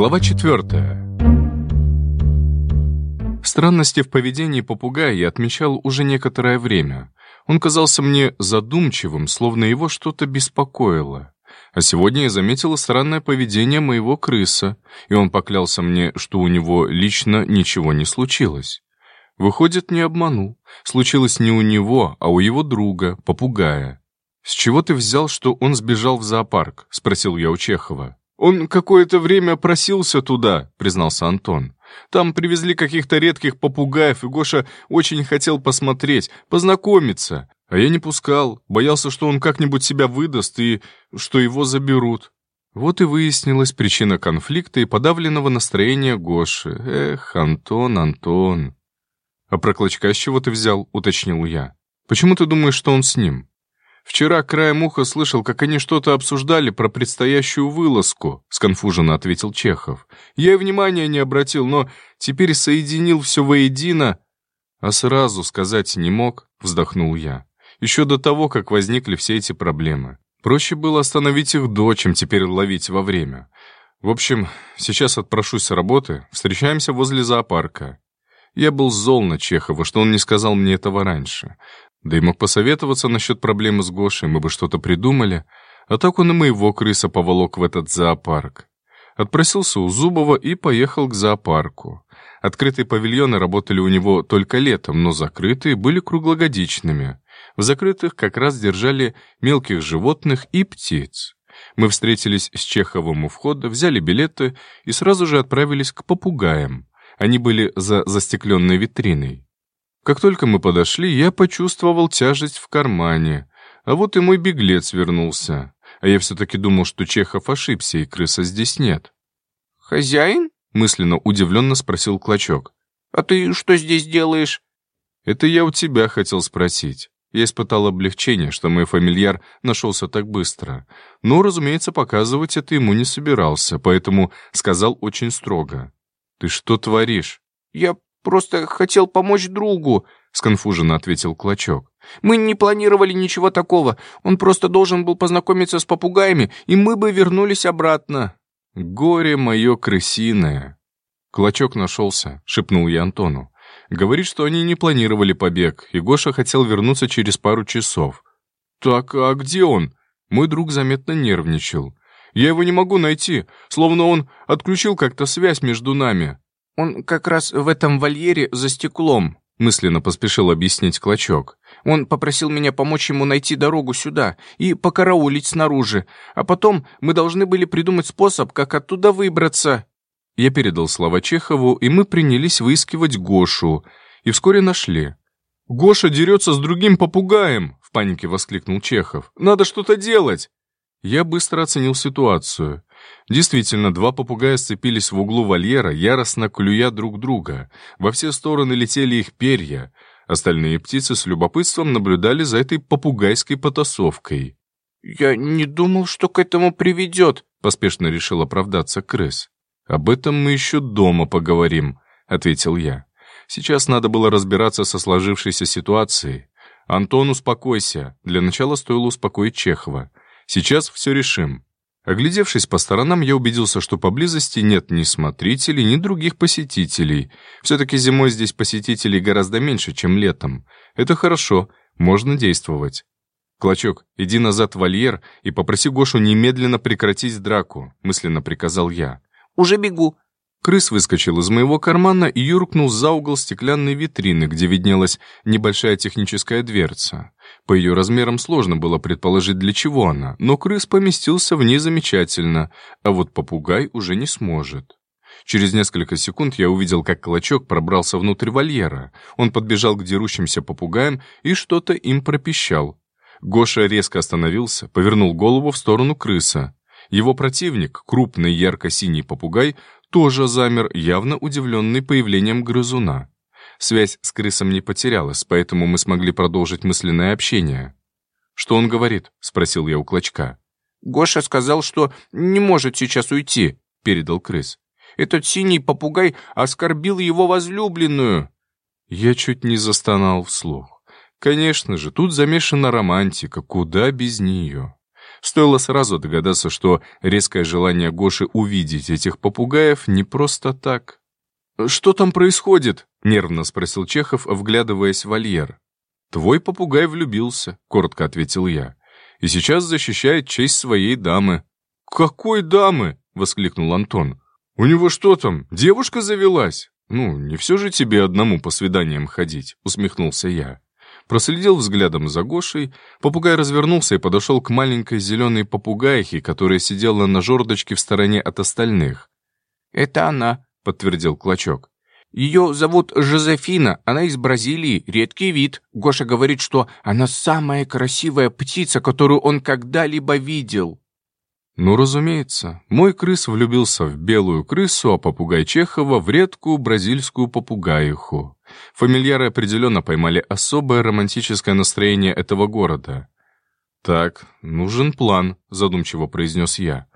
Глава 4. Странности в поведении попугая я отмечал уже некоторое время. Он казался мне задумчивым, словно его что-то беспокоило. А сегодня я заметила странное поведение моего крыса, и он поклялся мне, что у него лично ничего не случилось. Выходит, не обманул. Случилось не у него, а у его друга, попугая. «С чего ты взял, что он сбежал в зоопарк?» — спросил я у Чехова. «Он какое-то время просился туда», — признался Антон. «Там привезли каких-то редких попугаев, и Гоша очень хотел посмотреть, познакомиться. А я не пускал, боялся, что он как-нибудь себя выдаст и что его заберут». Вот и выяснилась причина конфликта и подавленного настроения Гоши. «Эх, Антон, Антон». «А про Клочка с чего ты взял?» — уточнил я. «Почему ты думаешь, что он с ним?» «Вчера краем уха слышал, как они что-то обсуждали про предстоящую вылазку», — сконфуженно ответил Чехов. «Я и внимания не обратил, но теперь соединил все воедино». «А сразу сказать не мог», — вздохнул я. «Еще до того, как возникли все эти проблемы. Проще было остановить их до, чем теперь ловить во время. В общем, сейчас отпрошусь с работы, встречаемся возле зоопарка». Я был зол на Чехова, что он не сказал мне этого раньше. Да и мог посоветоваться насчет проблемы с Гошей, мы бы что-то придумали. А так он и моего крыса поволок в этот зоопарк. Отпросился у Зубова и поехал к зоопарку. Открытые павильоны работали у него только летом, но закрытые были круглогодичными. В закрытых как раз держали мелких животных и птиц. Мы встретились с Чеховым у входа, взяли билеты и сразу же отправились к попугаям. Они были за застекленной витриной. Как только мы подошли, я почувствовал тяжесть в кармане. А вот и мой беглец вернулся. А я все-таки думал, что Чехов ошибся, и крыса здесь нет. «Хозяин?» — мысленно удивленно спросил Клочок. «А ты что здесь делаешь?» «Это я у тебя хотел спросить». Я испытал облегчение, что мой фамильяр нашелся так быстро. Но, разумеется, показывать это ему не собирался, поэтому сказал очень строго. «Ты что творишь?» «Я просто хотел помочь другу», — сконфуженно ответил Клочок. «Мы не планировали ничего такого. Он просто должен был познакомиться с попугаями, и мы бы вернулись обратно». «Горе мое крысиное!» «Клочок нашелся», — шепнул я Антону. «Говорит, что они не планировали побег, и Гоша хотел вернуться через пару часов». «Так, а где он?» Мой друг заметно нервничал. «Я его не могу найти, словно он отключил как-то связь между нами». «Он как раз в этом вольере за стеклом», — мысленно поспешил объяснить Клочок. «Он попросил меня помочь ему найти дорогу сюда и покараулить снаружи, а потом мы должны были придумать способ, как оттуда выбраться». Я передал слова Чехову, и мы принялись выискивать Гошу, и вскоре нашли. «Гоша дерется с другим попугаем!» — в панике воскликнул Чехов. «Надо что-то делать!» Я быстро оценил ситуацию. Действительно, два попугая сцепились в углу вольера, яростно клюя друг друга. Во все стороны летели их перья. Остальные птицы с любопытством наблюдали за этой попугайской потасовкой. «Я не думал, что к этому приведет», — поспешно решил оправдаться крыс. «Об этом мы еще дома поговорим», — ответил я. «Сейчас надо было разбираться со сложившейся ситуацией. Антон, успокойся. Для начала стоило успокоить Чехова. Сейчас все решим». Оглядевшись по сторонам, я убедился, что поблизости нет ни смотрителей, ни других посетителей. Все-таки зимой здесь посетителей гораздо меньше, чем летом. Это хорошо, можно действовать. «Клочок, иди назад в вольер и попроси Гошу немедленно прекратить драку», мысленно приказал я. «Уже бегу», Крыс выскочил из моего кармана и юркнул за угол стеклянной витрины, где виднелась небольшая техническая дверца. По ее размерам сложно было предположить, для чего она, но крыс поместился в ней замечательно, а вот попугай уже не сможет. Через несколько секунд я увидел, как клочок пробрался внутрь вольера. Он подбежал к дерущимся попугаям и что-то им пропищал. Гоша резко остановился, повернул голову в сторону крыса. Его противник, крупный ярко-синий попугай, тоже замер, явно удивленный появлением грызуна. Связь с крысом не потерялась, поэтому мы смогли продолжить мысленное общение. «Что он говорит?» — спросил я у клочка. «Гоша сказал, что не может сейчас уйти», — передал крыс. «Этот синий попугай оскорбил его возлюбленную». Я чуть не застонал вслух. Конечно же, тут замешана романтика, куда без нее. Стоило сразу догадаться, что резкое желание Гоши увидеть этих попугаев не просто так. «Что там происходит?» — нервно спросил Чехов, вглядываясь в вольер. «Твой попугай влюбился», — коротко ответил я. «И сейчас защищает честь своей дамы». «Какой дамы?» — воскликнул Антон. «У него что там, девушка завелась?» «Ну, не все же тебе одному по свиданиям ходить», — усмехнулся я. Проследил взглядом за Гошей, попугай развернулся и подошел к маленькой зеленой попугайхе, которая сидела на жердочке в стороне от остальных. «Это она», — подтвердил Клочок. «Ее зовут Жозефина, она из Бразилии, редкий вид. Гоша говорит, что она самая красивая птица, которую он когда-либо видел». Ну, разумеется, мой крыс влюбился в белую крысу, а попугай Чехова в редкую бразильскую попугаиху. Фамильяры определенно поймали особое романтическое настроение этого города. «Так, нужен план», — задумчиво произнес я.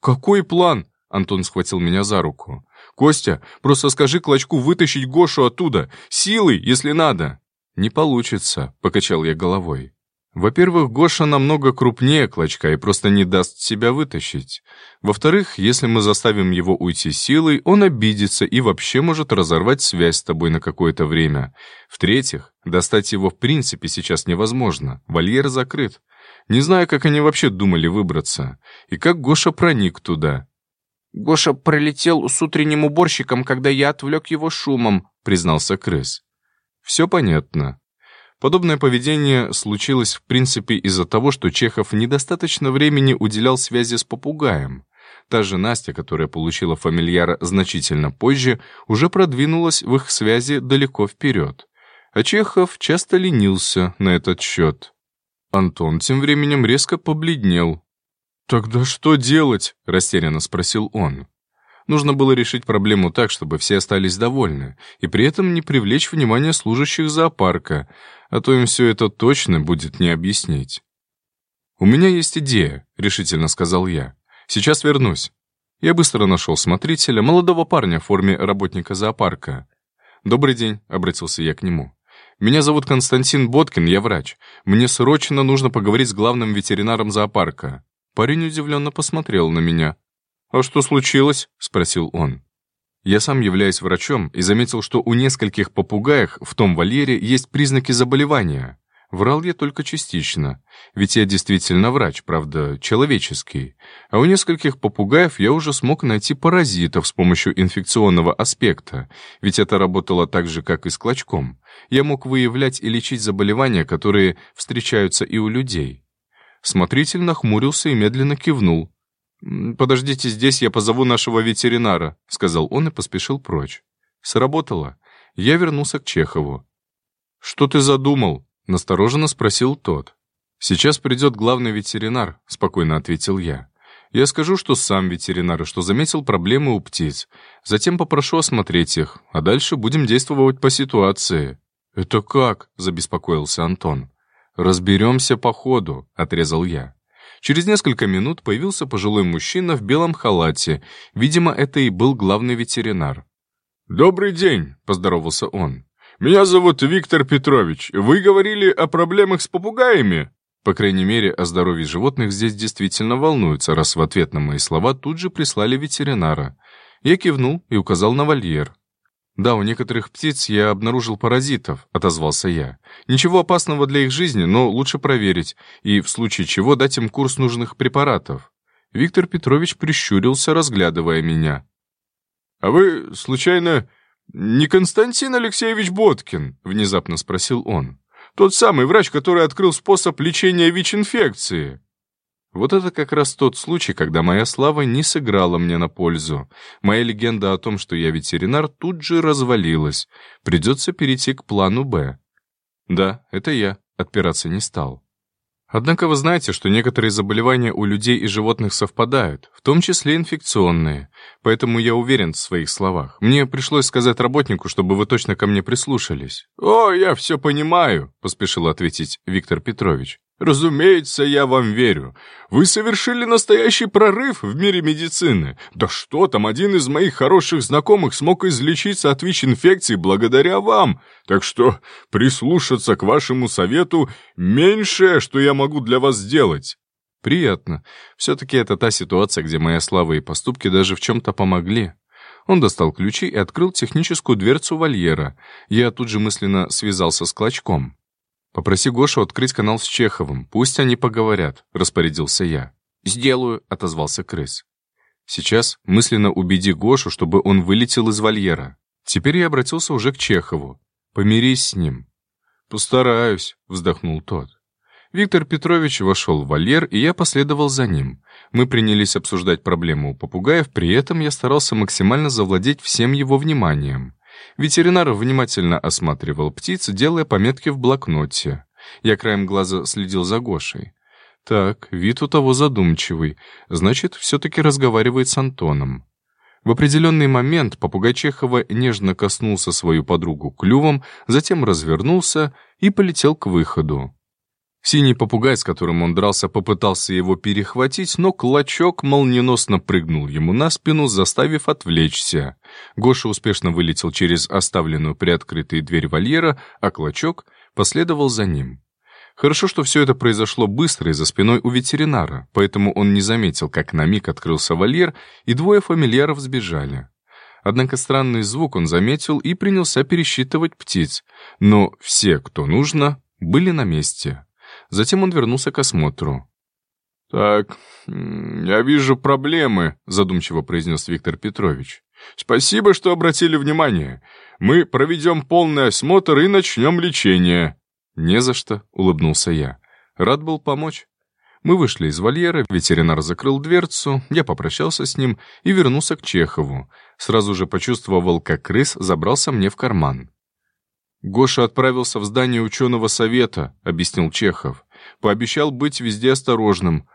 «Какой план?» — Антон схватил меня за руку. «Костя, просто скажи Клочку вытащить Гошу оттуда, силой, если надо». «Не получится», — покачал я головой. Во-первых, Гоша намного крупнее Клочка и просто не даст себя вытащить. Во-вторых, если мы заставим его уйти силой, он обидится и вообще может разорвать связь с тобой на какое-то время. В-третьих, достать его в принципе сейчас невозможно. Вольер закрыт. Не знаю, как они вообще думали выбраться. И как Гоша проник туда. «Гоша пролетел с утренним уборщиком, когда я отвлек его шумом», признался крыс. «Все понятно. Подобное поведение случилось в принципе из-за того, что Чехов недостаточно времени уделял связи с попугаем. Та же Настя, которая получила фамильяра значительно позже, уже продвинулась в их связи далеко вперед. А Чехов часто ленился на этот счет. Антон тем временем резко побледнел. «Тогда что делать?» — растерянно спросил он. Нужно было решить проблему так, чтобы все остались довольны, и при этом не привлечь внимание служащих зоопарка, а то им все это точно будет не объяснить. «У меня есть идея», — решительно сказал я. «Сейчас вернусь». Я быстро нашел смотрителя, молодого парня в форме работника зоопарка. «Добрый день», — обратился я к нему. «Меня зовут Константин Боткин, я врач. Мне срочно нужно поговорить с главным ветеринаром зоопарка». Парень удивленно посмотрел на меня. «А что случилось?» — спросил он. Я сам являюсь врачом и заметил, что у нескольких попугаев в том вольере есть признаки заболевания. Врал я только частично, ведь я действительно врач, правда, человеческий. А у нескольких попугаев я уже смог найти паразитов с помощью инфекционного аспекта, ведь это работало так же, как и с клочком. Я мог выявлять и лечить заболевания, которые встречаются и у людей. Смотритель нахмурился и медленно кивнул. «Подождите здесь, я позову нашего ветеринара», — сказал он и поспешил прочь. Сработало. Я вернулся к Чехову. «Что ты задумал?» — настороженно спросил тот. «Сейчас придет главный ветеринар», — спокойно ответил я. «Я скажу, что сам ветеринар, что заметил проблемы у птиц. Затем попрошу осмотреть их, а дальше будем действовать по ситуации». «Это как?» — забеспокоился Антон. «Разберемся по ходу», — отрезал я. Через несколько минут появился пожилой мужчина в белом халате. Видимо, это и был главный ветеринар. «Добрый день», — поздоровался он. «Меня зовут Виктор Петрович. Вы говорили о проблемах с попугаями?» По крайней мере, о здоровье животных здесь действительно волнуются, раз в ответ на мои слова тут же прислали ветеринара. Я кивнул и указал на вольер. «Да, у некоторых птиц я обнаружил паразитов», — отозвался я. «Ничего опасного для их жизни, но лучше проверить, и в случае чего дать им курс нужных препаратов». Виктор Петрович прищурился, разглядывая меня. «А вы, случайно, не Константин Алексеевич Боткин?» — внезапно спросил он. «Тот самый врач, который открыл способ лечения ВИЧ-инфекции». Вот это как раз тот случай, когда моя слава не сыграла мне на пользу. Моя легенда о том, что я ветеринар, тут же развалилась. Придется перейти к плану «Б». Да, это я. Отпираться не стал. Однако вы знаете, что некоторые заболевания у людей и животных совпадают, в том числе инфекционные. Поэтому я уверен в своих словах. Мне пришлось сказать работнику, чтобы вы точно ко мне прислушались. «О, я все понимаю», — поспешил ответить Виктор Петрович. «Разумеется, я вам верю. Вы совершили настоящий прорыв в мире медицины. Да что там, один из моих хороших знакомых смог излечиться от ВИЧ-инфекции благодаря вам. Так что прислушаться к вашему совету — меньшее, что я могу для вас сделать». Приятно. Все-таки это та ситуация, где моя слава и поступки даже в чем-то помогли. Он достал ключи и открыл техническую дверцу вольера. Я тут же мысленно связался с Клочком. «Попроси Гошу открыть канал с Чеховым, пусть они поговорят», — распорядился я. «Сделаю», — отозвался крыс. «Сейчас мысленно убеди Гошу, чтобы он вылетел из вольера». Теперь я обратился уже к Чехову. «Помирись с ним». «Постараюсь», — вздохнул тот. Виктор Петрович вошел в вольер, и я последовал за ним. Мы принялись обсуждать проблему у попугаев, при этом я старался максимально завладеть всем его вниманием. Ветеринар внимательно осматривал птиц, делая пометки в блокноте. Я краем глаза следил за Гошей. Так, вид у того задумчивый. Значит, все-таки разговаривает с Антоном. В определенный момент попугай Чехова нежно коснулся свою подругу клювом, затем развернулся и полетел к выходу. Синий попугай, с которым он дрался, попытался его перехватить, но клочок молниеносно прыгнул ему на спину, заставив отвлечься. Гоша успешно вылетел через оставленную приоткрытой дверь вольера, а клочок последовал за ним. Хорошо, что все это произошло быстро и за спиной у ветеринара, поэтому он не заметил, как на миг открылся вольер, и двое фамильяров сбежали. Однако странный звук он заметил и принялся пересчитывать птиц, но все, кто нужно, были на месте. Затем он вернулся к осмотру. «Так, я вижу проблемы», — задумчиво произнес Виктор Петрович. «Спасибо, что обратили внимание. Мы проведем полный осмотр и начнем лечение». «Не за что», — улыбнулся я. «Рад был помочь». Мы вышли из вольера, ветеринар закрыл дверцу, я попрощался с ним и вернулся к Чехову. Сразу же почувствовал, как крыс забрался мне в карман. «Гоша отправился в здание ученого совета», — объяснил Чехов. «Пообещал быть везде осторожным».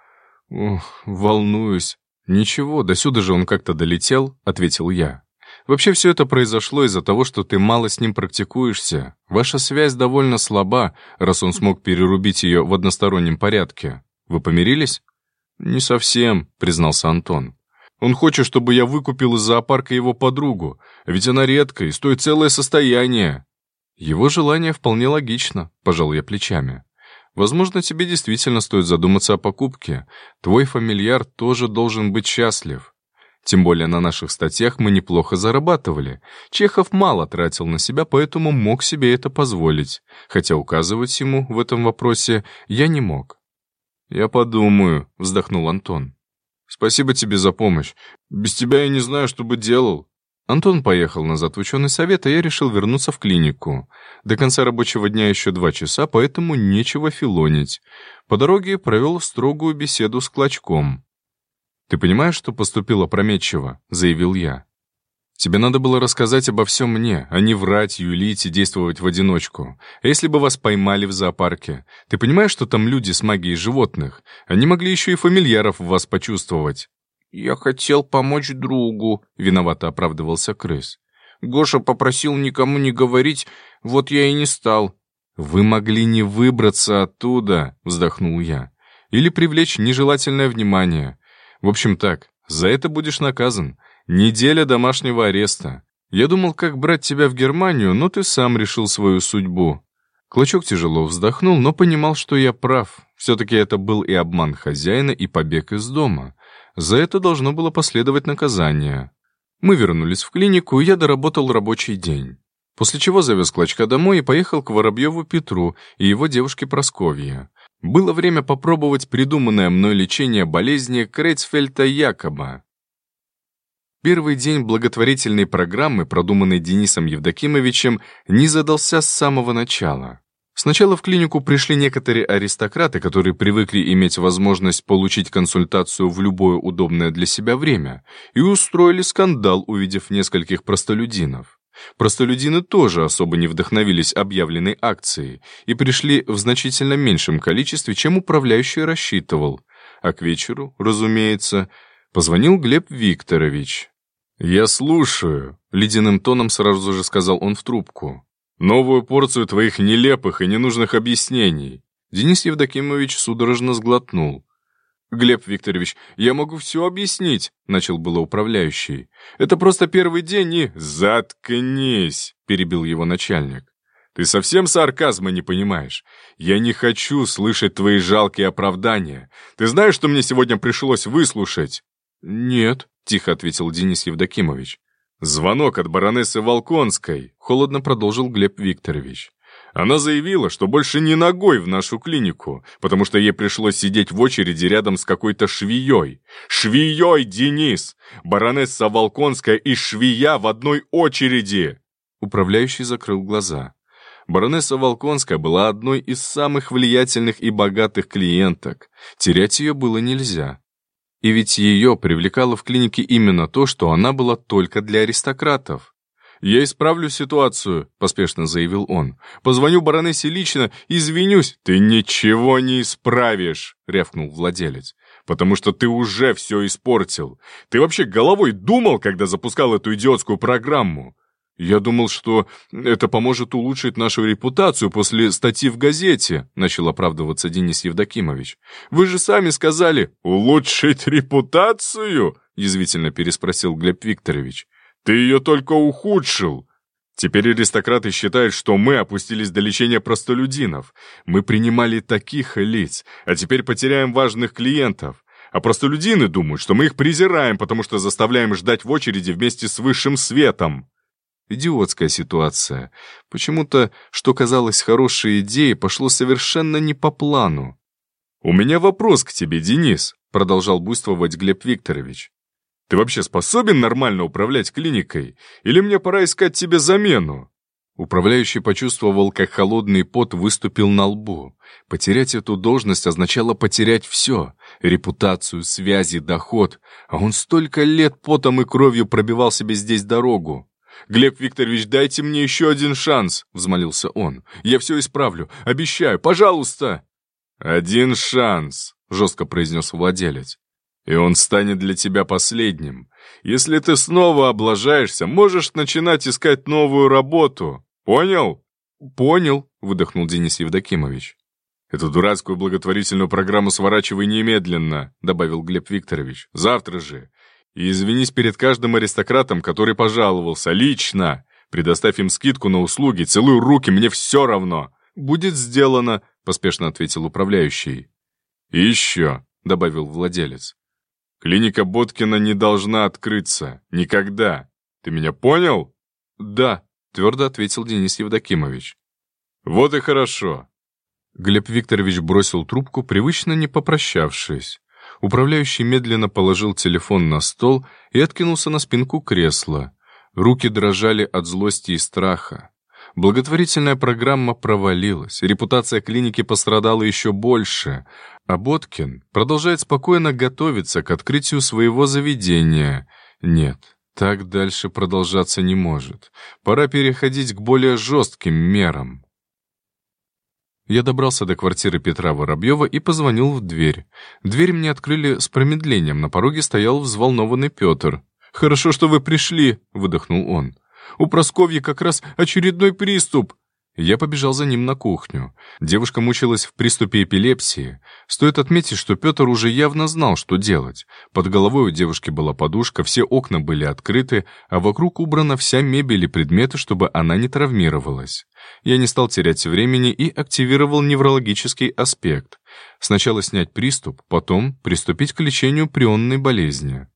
«Ох, волнуюсь». «Ничего, до сюда же он как-то долетел», — ответил я. «Вообще все это произошло из-за того, что ты мало с ним практикуешься. Ваша связь довольно слаба, раз он смог перерубить ее в одностороннем порядке. Вы помирились?» «Не совсем», — признался Антон. «Он хочет, чтобы я выкупил из зоопарка его подругу, ведь она редкая и стоит целое состояние». Его желание вполне логично, пожал я плечами. Возможно, тебе действительно стоит задуматься о покупке. Твой фамильяр тоже должен быть счастлив. Тем более на наших статьях мы неплохо зарабатывали. Чехов мало тратил на себя, поэтому мог себе это позволить. Хотя указывать ему в этом вопросе я не мог. «Я подумаю», — вздохнул Антон. «Спасибо тебе за помощь. Без тебя я не знаю, что бы делал. Антон поехал назад в ученый совет, а я решил вернуться в клинику. До конца рабочего дня еще два часа, поэтому нечего филонить. По дороге провел строгую беседу с Клочком. «Ты понимаешь, что поступил опрометчиво?» — заявил я. «Тебе надо было рассказать обо всем мне, а не врать, юлить и действовать в одиночку. А если бы вас поймали в зоопарке? Ты понимаешь, что там люди с магией животных? Они могли еще и фамильяров в вас почувствовать. «Я хотел помочь другу», — виновато оправдывался крыс. «Гоша попросил никому не говорить, вот я и не стал». «Вы могли не выбраться оттуда», — вздохнул я. «Или привлечь нежелательное внимание. В общем так, за это будешь наказан. Неделя домашнего ареста. Я думал, как брать тебя в Германию, но ты сам решил свою судьбу». Клочок тяжело вздохнул, но понимал, что я прав. Все-таки это был и обман хозяина, и побег из дома. За это должно было последовать наказание. Мы вернулись в клинику, и я доработал рабочий день. После чего завез Клочка домой и поехал к Воробьеву Петру и его девушке Просковье. Было время попробовать придуманное мной лечение болезни Крейцфельта Якоба. Первый день благотворительной программы, продуманной Денисом Евдокимовичем, не задался с самого начала. Сначала в клинику пришли некоторые аристократы, которые привыкли иметь возможность получить консультацию в любое удобное для себя время, и устроили скандал, увидев нескольких простолюдинов. Простолюдины тоже особо не вдохновились объявленной акцией и пришли в значительно меньшем количестве, чем управляющий рассчитывал. А к вечеру, разумеется, позвонил Глеб Викторович. «Я слушаю», — ледяным тоном сразу же сказал он в трубку. Новую порцию твоих нелепых и ненужных объяснений. Денис Евдокимович судорожно сглотнул. «Глеб Викторович, я могу все объяснить», — начал было управляющий. «Это просто первый день и...» «Заткнись», — перебил его начальник. Ты совсем сарказма не понимаешь? Я не хочу слышать твои жалкие оправдания. Ты знаешь, что мне сегодня пришлось выслушать?» «Нет», — тихо ответил Денис Евдокимович. «Звонок от баронессы Волконской», — холодно продолжил Глеб Викторович. Она заявила, что больше не ногой в нашу клинику, потому что ей пришлось сидеть в очереди рядом с какой-то швеей. Швеей, Денис! Баронесса Волконская и швея в одной очереди!» Управляющий закрыл глаза. Баронесса Волконская была одной из самых влиятельных и богатых клиенток. Терять ее было нельзя. И ведь ее привлекало в клинике именно то, что она была только для аристократов. «Я исправлю ситуацию», — поспешно заявил он. «Позвоню баронессе лично, извинюсь». «Ты ничего не исправишь», — рявкнул владелец. «Потому что ты уже все испортил. Ты вообще головой думал, когда запускал эту идиотскую программу?» «Я думал, что это поможет улучшить нашу репутацию после статьи в газете», начал оправдываться Денис Евдокимович. «Вы же сами сказали, улучшить репутацию?» язвительно переспросил Глеб Викторович. Ты ее только ухудшил. Теперь аристократы считают, что мы опустились до лечения простолюдинов. Мы принимали таких лиц, а теперь потеряем важных клиентов. А простолюдины думают, что мы их презираем, потому что заставляем ждать в очереди вместе с высшим светом. Идиотская ситуация. Почему-то, что казалось хорошей идеей, пошло совершенно не по плану. «У меня вопрос к тебе, Денис», — продолжал буйствовать Глеб Викторович. Ты вообще способен нормально управлять клиникой? Или мне пора искать тебе замену?» Управляющий почувствовал, как холодный пот выступил на лбу. Потерять эту должность означало потерять все — репутацию, связи, доход. А он столько лет потом и кровью пробивал себе здесь дорогу. «Глеб Викторович, дайте мне еще один шанс», — взмолился он. «Я все исправлю. Обещаю. Пожалуйста». «Один шанс», — жестко произнес владелец. И он станет для тебя последним. Если ты снова облажаешься, можешь начинать искать новую работу. Понял? Понял, выдохнул Денис Евдокимович. Эту дурацкую благотворительную программу сворачивай немедленно, добавил Глеб Викторович. Завтра же. И извинись перед каждым аристократом, который пожаловался, лично. Предоставь им скидку на услуги, целую руки, мне все равно. Будет сделано, поспешно ответил управляющий. И еще, добавил владелец. Клиника Боткина не должна открыться. Никогда. Ты меня понял? Да, твердо ответил Денис Евдокимович. Вот и хорошо. Глеб Викторович бросил трубку, привычно не попрощавшись. Управляющий медленно положил телефон на стол и откинулся на спинку кресла. Руки дрожали от злости и страха. Благотворительная программа провалилась, репутация клиники пострадала еще больше, а Боткин продолжает спокойно готовиться к открытию своего заведения. Нет, так дальше продолжаться не может. Пора переходить к более жестким мерам. Я добрался до квартиры Петра Воробьева и позвонил в дверь. Дверь мне открыли с промедлением, на пороге стоял взволнованный Петр. «Хорошо, что вы пришли», — выдохнул он. У Просковьи как раз очередной приступ». Я побежал за ним на кухню. Девушка мучилась в приступе эпилепсии. Стоит отметить, что Петр уже явно знал, что делать. Под головой у девушки была подушка, все окна были открыты, а вокруг убрана вся мебель и предметы, чтобы она не травмировалась. Я не стал терять времени и активировал неврологический аспект. Сначала снять приступ, потом приступить к лечению прионной болезни.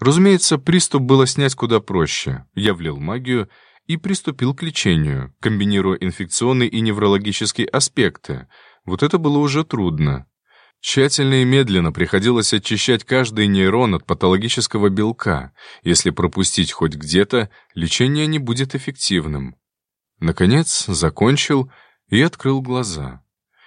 Разумеется, приступ было снять куда проще. Я влил магию и приступил к лечению, комбинируя инфекционные и неврологические аспекты. Вот это было уже трудно. Тщательно и медленно приходилось очищать каждый нейрон от патологического белка. Если пропустить хоть где-то, лечение не будет эффективным. Наконец, закончил и открыл глаза.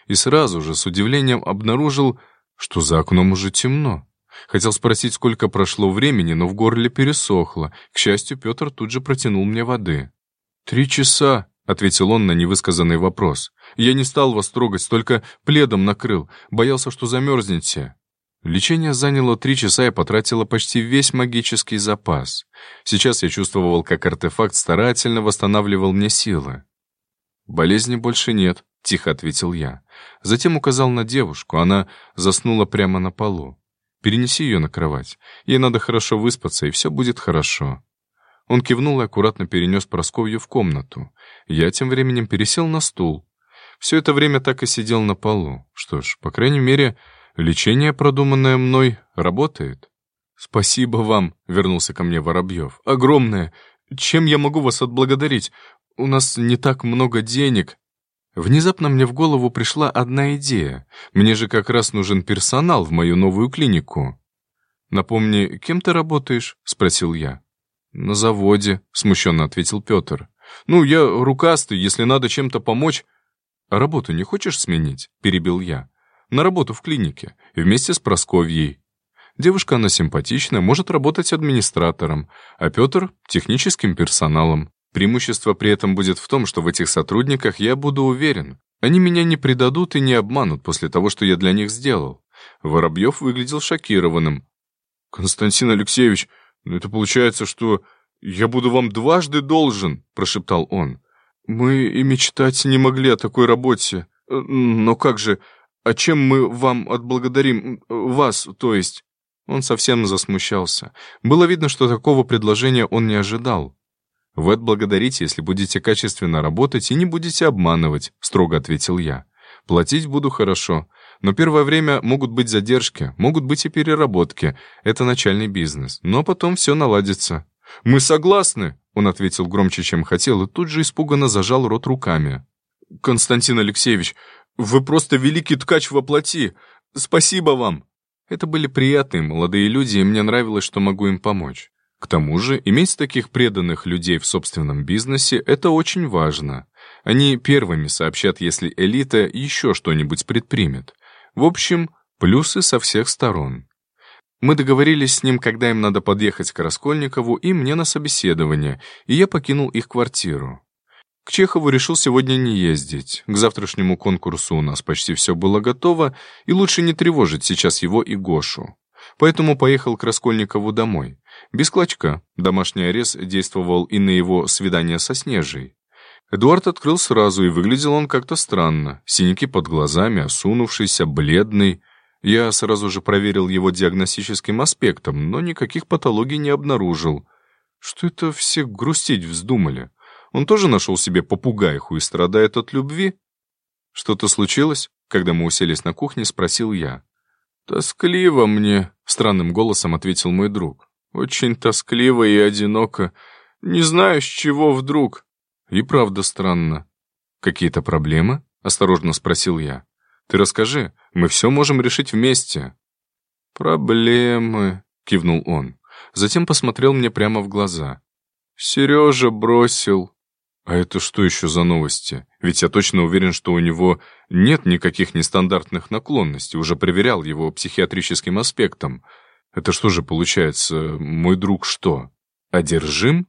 И сразу же с удивлением обнаружил, что за окном уже темно. Хотел спросить, сколько прошло времени, но в горле пересохло. К счастью, Петр тут же протянул мне воды. «Три часа», — ответил он на невысказанный вопрос. «Я не стал вас трогать, только пледом накрыл. Боялся, что замерзнете». Лечение заняло три часа и потратило почти весь магический запас. Сейчас я чувствовал, как артефакт старательно восстанавливал мне силы. «Болезни больше нет», — тихо ответил я. Затем указал на девушку. Она заснула прямо на полу. Перенеси ее на кровать. Ей надо хорошо выспаться, и все будет хорошо». Он кивнул и аккуратно перенес Просковью в комнату. Я тем временем пересел на стул. Все это время так и сидел на полу. Что ж, по крайней мере, лечение, продуманное мной, работает. «Спасибо вам», — вернулся ко мне Воробьев. «Огромное. Чем я могу вас отблагодарить? У нас не так много денег». Внезапно мне в голову пришла одна идея. Мне же как раз нужен персонал в мою новую клинику. «Напомни, кем ты работаешь?» — спросил я. «На заводе», — смущенно ответил Петр. «Ну, я рукастый, если надо чем-то помочь...» «А работу не хочешь сменить?» — перебил я. «На работу в клинике, вместе с Просковьей. Девушка она симпатичная, может работать администратором, а Петр — техническим персоналом. Преимущество при этом будет в том, что в этих сотрудниках я буду уверен. Они меня не предадут и не обманут после того, что я для них сделал». Воробьев выглядел шокированным. «Константин Алексеевич, ну это получается, что я буду вам дважды должен», — прошептал он. «Мы и мечтать не могли о такой работе. Но как же, а чем мы вам отблагодарим, вас, то есть?» Он совсем засмущался. Было видно, что такого предложения он не ожидал. «Вы отблагодарите, если будете качественно работать и не будете обманывать», — строго ответил я. «Платить буду хорошо. Но первое время могут быть задержки, могут быть и переработки. Это начальный бизнес. Но потом все наладится. «Мы согласны», — он ответил громче, чем хотел, и тут же испуганно зажал рот руками. «Константин Алексеевич, вы просто великий ткач во плоти. Спасибо вам». Это были приятные молодые люди, и мне нравилось, что могу им помочь. К тому же, иметь таких преданных людей в собственном бизнесе — это очень важно. Они первыми сообщат, если элита еще что-нибудь предпримет. В общем, плюсы со всех сторон. Мы договорились с ним, когда им надо подъехать к Раскольникову и мне на собеседование, и я покинул их квартиру. К Чехову решил сегодня не ездить. К завтрашнему конкурсу у нас почти все было готово, и лучше не тревожить сейчас его и Гошу. Поэтому поехал к Раскольникову домой. Без клочка. Домашний арест действовал и на его свидание со Снежей. Эдуард открыл сразу, и выглядел он как-то странно. Синяки под глазами, осунувшийся, бледный. Я сразу же проверил его диагностическим аспектом, но никаких патологий не обнаружил. Что это все грустить вздумали? Он тоже нашел себе попугайху и страдает от любви? Что-то случилось? Когда мы уселись на кухне, спросил я. «Тоскливо мне», — странным голосом ответил мой друг. «Очень тоскливо и одиноко. Не знаю, с чего вдруг. «И правда странно». «Какие-то проблемы?» — осторожно спросил я. «Ты расскажи, мы все можем решить вместе». «Проблемы», — кивнул он. Затем посмотрел мне прямо в глаза. «Сережа бросил». «А это что еще за новости? Ведь я точно уверен, что у него нет никаких нестандартных наклонностей, уже проверял его психиатрическим аспектом. Это что же получается, мой друг что, одержим?»